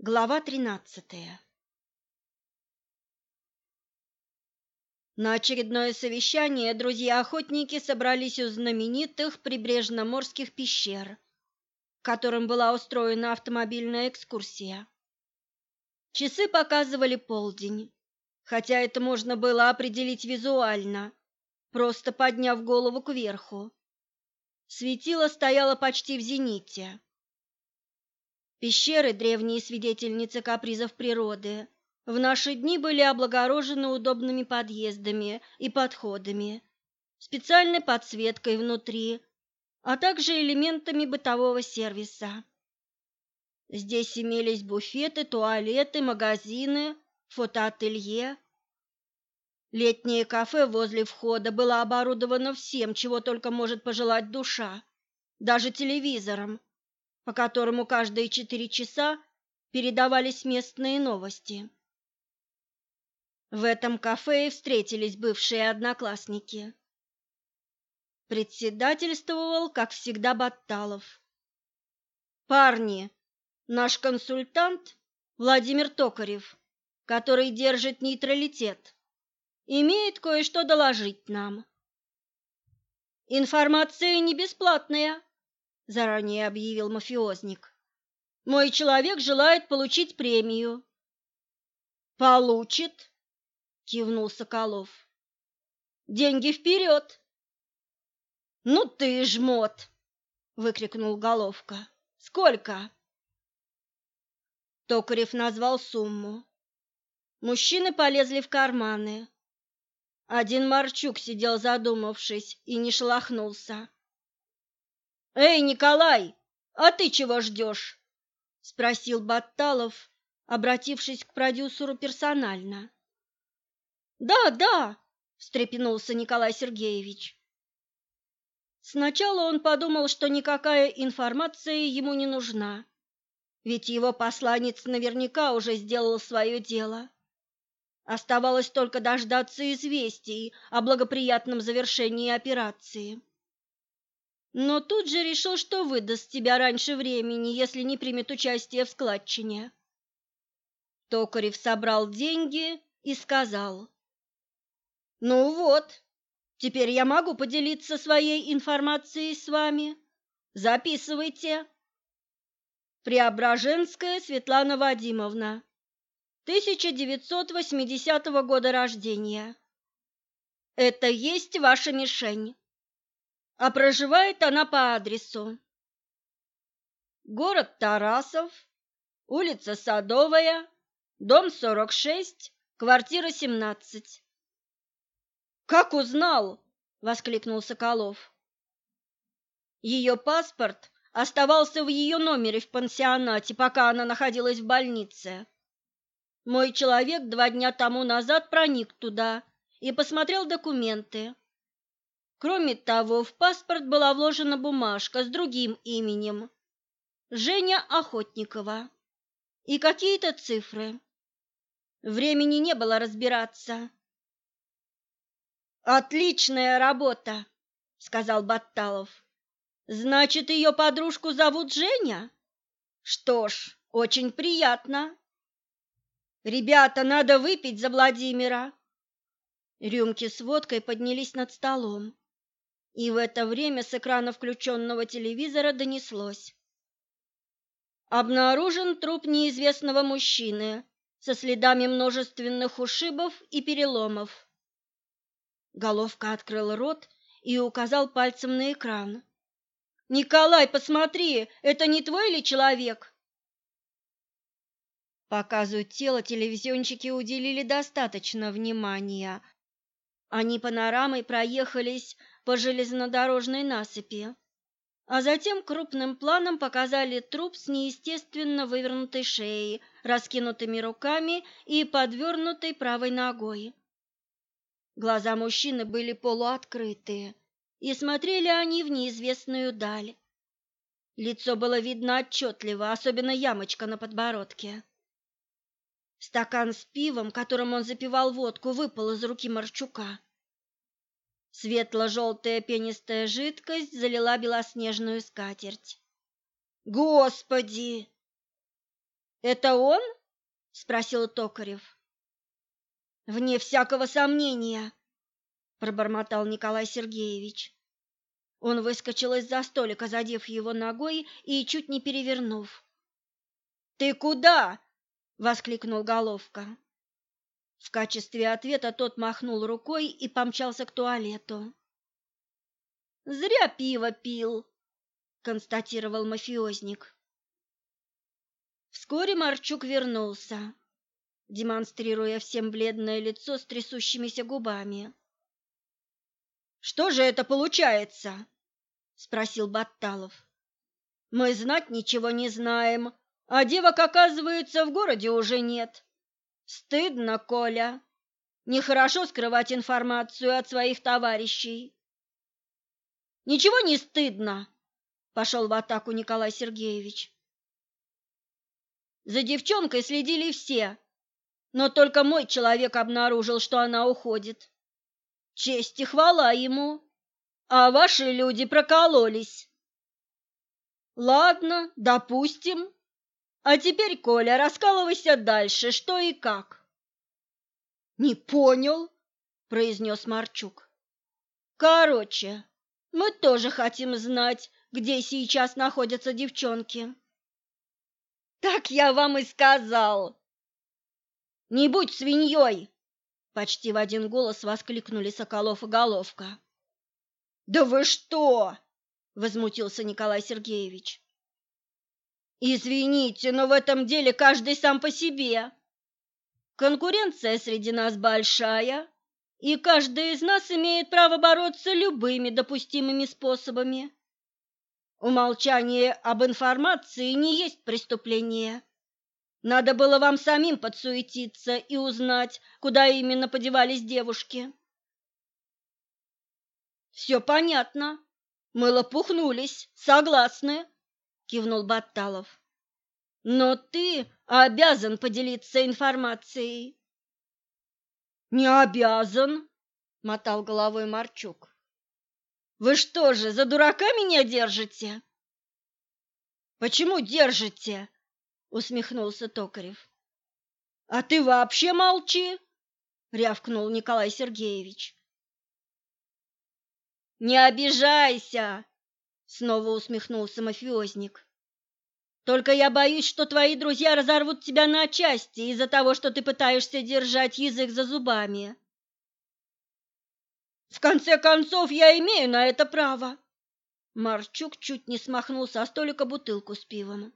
Глава тринадцатая На очередное совещание друзья-охотники собрались у знаменитых прибрежно-морских пещер, которым была устроена автомобильная экскурсия. Часы показывали полдень, хотя это можно было определить визуально, просто подняв голову кверху. Светило стояло почти в зените. Пещеры, древние свидетельницы капризов природы, в наши дни были облагорожены удобными подъездами и подходами, специальной подсветкой внутри, а также элементами бытового сервиса. Здесь имелись буфеты, туалеты, магазины, фотоателье. Летнее кафе возле входа было оборудовано всем, чего только может пожелать душа, даже телевизором, по которому каждые четыре часа передавались местные новости. В этом кафе и встретились бывшие одноклассники. Председательствовал, как всегда, Батталов. «Парни, наш консультант Владимир Токарев, который держит нейтралитет, имеет кое-что доложить нам». «Информация не бесплатная», — заранее объявил мафиозник. «Мой человек желает получить премию». «Получит», кивнул Соколов. Деньги вперед!» Ну ты жмот, выкрикнул Головка. Сколько? Токарев назвал сумму. Мужчины полезли в карманы. Один Марчук сидел задумавшись и не шелохнулся. «Эй, Николай, а ты чего ждешь?» — спросил Батталов, обратившись к продюсеру персонально. Да, да, встрепенулся Николай Сергеевич. Сначала он подумал, что никакая информация ему не нужна, ведь его посланец наверняка уже сделал свое дело. Оставалось только дождаться известий о благоприятном завершении операции. Но тут же решил, что выдаст тебя раньше времени, если не примет участие в складчине. Токарев собрал деньги и сказал: ну вот, теперь я могу поделиться своей информацией с вами. Записывайте. Преображенская Светлана Вадимовна, 1980 года рождения. Это есть ваша мишень. А проживает она по адресу. Город Тарасов, улица Садовая, дом 46, квартира 17. Как узнал? воскликнул Соколов. Ее паспорт оставался в ее номере в пансионате, пока она находилась в больнице. Мой человек два дня тому назад проник туда и посмотрел документы. Кроме того, в паспорт была вложена бумажка с другим именем Женя Охотникова и какие-то цифры. Времени не было разбираться. Отличная работа, сказал Батталов. Значит, ее подружку зовут Женя? Что ж, очень приятно. Ребята, надо выпить за Владимира. Рюмки с водкой поднялись над столом. И в это время с экрана включенного телевизора донеслось. Обнаружен труп неизвестного мужчины со следами множественных ушибов и переломов. Головка открыл рот и указал пальцем на экран. «Николай, посмотри, это не твой ли человек?» Показу тела телевизионщики уделили достаточно внимания. Они панорамой проехались по железнодорожной насыпи, а затем крупным планом показали труп с неестественно вывернутой шеей, раскинутыми руками и подвернутой правой ногой. Глаза мужчины были полуоткрытые, и смотрели они в неизвестную даль. Лицо было видно отчетливо, особенно ямочка на подбородке. Стакан с пивом, которым он запивал водку, выпал из руки Марчука. Светло-желтая пенистая жидкость залила белоснежную скатерть. «Господи!» Это он? спросил Токарев. Вне всякого сомнения, пробормотал Николай Сергеевич. Он выскочил из-за столика, задев его ногой и чуть не перевернув. «Ты куда?» — воскликнул Головка. В качестве ответа тот махнул рукой и помчался к туалету. «Зря пиво пил», — констатировал мафиозник. Вскоре Марчук вернулся, демонстрируя всем бледное лицо с трясущимися губами. Что же это получается? спросил Батталов. Мы знать ничего не знаем, а девок, оказывается, в городе уже нет. Стыдно, Коля. Нехорошо скрывать информацию от своих товарищей. Ничего не стыдно, пошел в атаку Николай Сергеевич. За девчонкой следили все, но только мой человек обнаружил, что она уходит. Честь и хвала ему. А ваши люди прокололись. Ладно, допустим. А теперь, Коля, раскалывайся дальше, что и как. Не понял, произнес Марчук. Короче, мы тоже хотим знать, где сейчас находятся девчонки. Так я вам и сказал. Не будь свиньей, Почти в один голос воскликнули Соколов и Головка. «Да вы что!» — возмутился Николай Сергеевич. «Извините, но в этом деле каждый сам по себе. Конкуренция среди нас большая, и каждый из нас имеет право бороться любыми допустимыми способами. Умолчание об информации не есть преступление. Надо было вам самим подсуетиться и узнать, куда именно подевались девушки. Все понятно. Мы лопухнулись, согласны, кивнул Батталов. Но ты обязан поделиться информацией. Не обязан, мотал головой Марчук. Вы что же, за дурака меня держите? Почему держите? усмехнулся Токарев. А ты вообще молчи, рявкнул Николай Сергеевич. Не обижайся, снова усмехнулся мафиозник. Только я боюсь, что твои друзья разорвут тебя на части из-за того, что ты пытаешься держать язык за зубами. В конце концов, я имею на это право. Марчук чуть не смахнул со столика бутылку с пивом.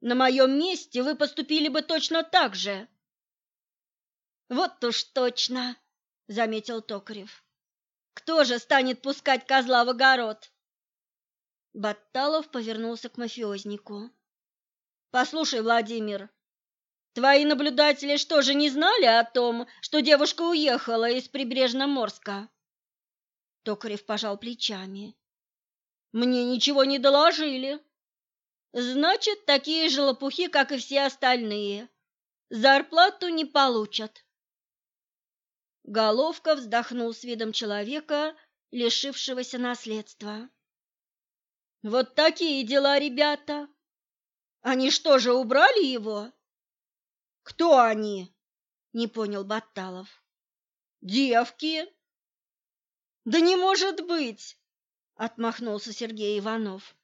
На моем месте вы поступили бы точно так же. Вот уж точно, заметил Токарев. Кто же станет пускать козла в огород? Батталов повернулся к мафиознику. Послушай, Владимир, твои наблюдатели что же не знали о том, что девушка уехала из Прибрежно-Морска? Токарев пожал плечами. Мне ничего не доложили. Значит, такие же лопухи, как и все остальные. Зарплату не получат. Головка вздохнул с видом человека, лишившегося наследства. Вот такие дела, ребята. Они что же, убрали его? Кто они? Не понял Батталов. Девки. Да не может быть, отмахнулся Сергей Иванов.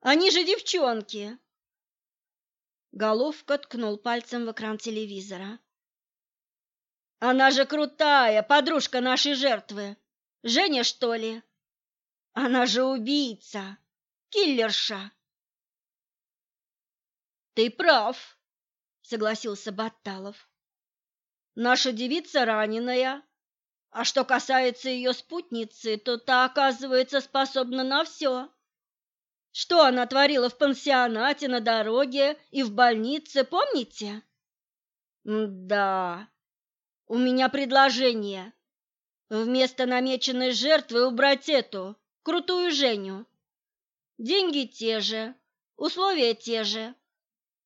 Они же девчонки. Головка ткнул пальцем в экран телевизора. Она же крутая, подружка нашей жертвы. Женя, что ли? Она же убийца, киллерша. Ты прав, согласился Батталов. Наша девица раненая, а что касается ее спутницы, то та, оказывается, способна на все. Что она творила в пансионате, на дороге и в больнице, помните? Да. У меня предложение. Вместо намеченной жертвы убрать эту, крутую Женю. Деньги те же, условия те же.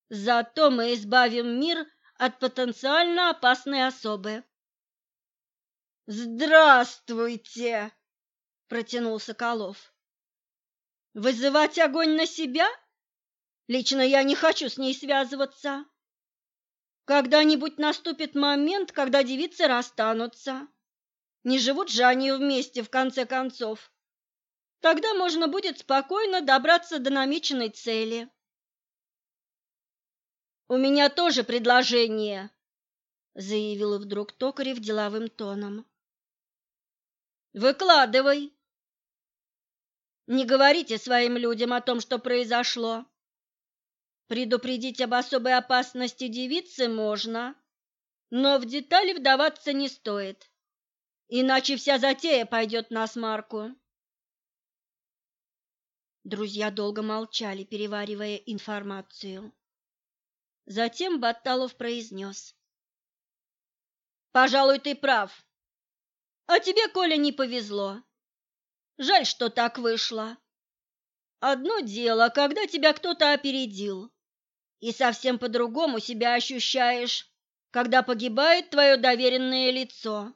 Зато мы избавим мир от потенциально опасной особы. Здравствуйте, протянул Соколов. Вызывать огонь на себя? Лично я не хочу с ней связываться. Когда-нибудь наступит момент, когда девицы расстанутся. Не живут же они вместе в конце концов. Тогда можно будет спокойно добраться до намеченной цели. У меня тоже предложение, заявил вдруг Токарев деловым тоном. Выкладывай. Не говорите своим людям о том, что произошло. Предупредить об особой опасности девицы можно, но в детали вдаваться не стоит, иначе вся затея пойдет на смарку. Друзья долго молчали, переваривая информацию. Затем Баталов произнес. «Пожалуй, ты прав. А тебе, Коля, не повезло. Жаль, что так вышло. Одно дело, когда тебя кто-то опередил, и совсем по-другому себя ощущаешь, когда погибает твое доверенное лицо.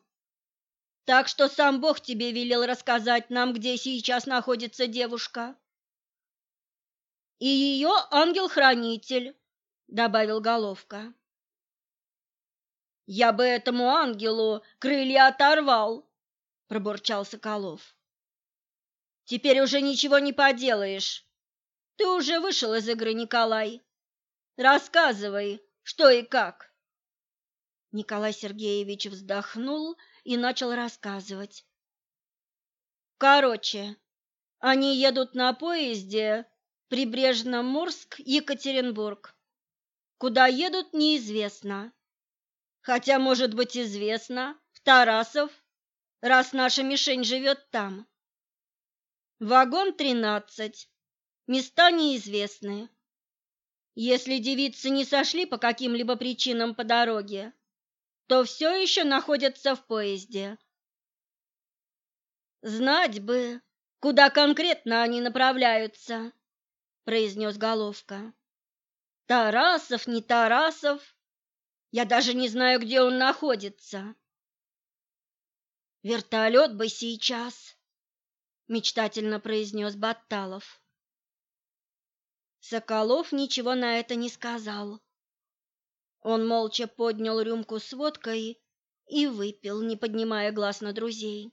Так что сам Бог тебе велел рассказать нам, где сейчас находится девушка. И ее ангел-хранитель, добавил Головка. Я бы этому ангелу крылья оторвал, пробурчал Соколов. Теперь уже ничего не поделаешь. Ты уже вышел из игры, Николай. Рассказывай, что и как. Николай Сергеевич вздохнул и начал рассказывать. Короче, они едут на поезде Прибрежно-Мурск-Екатеринбург. Куда едут, неизвестно. Хотя, может быть, известно, в Тарасов, раз наша мишень живет там. Вагон тринадцать. Места неизвестны. Если девицы не сошли по каким-либо причинам по дороге, то все еще находятся в поезде. Знать бы, куда конкретно они направляются, произнес Головка. Тарасов, не Тарасов, я даже не знаю, где он находится. Вертолет бы сейчас, мечтательно произнес Батталов. Соколов ничего на это не сказал. Он молча поднял рюмку с водкой и выпил, не поднимая глаз на друзей.